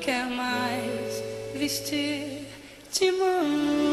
quer mais vestir de mão.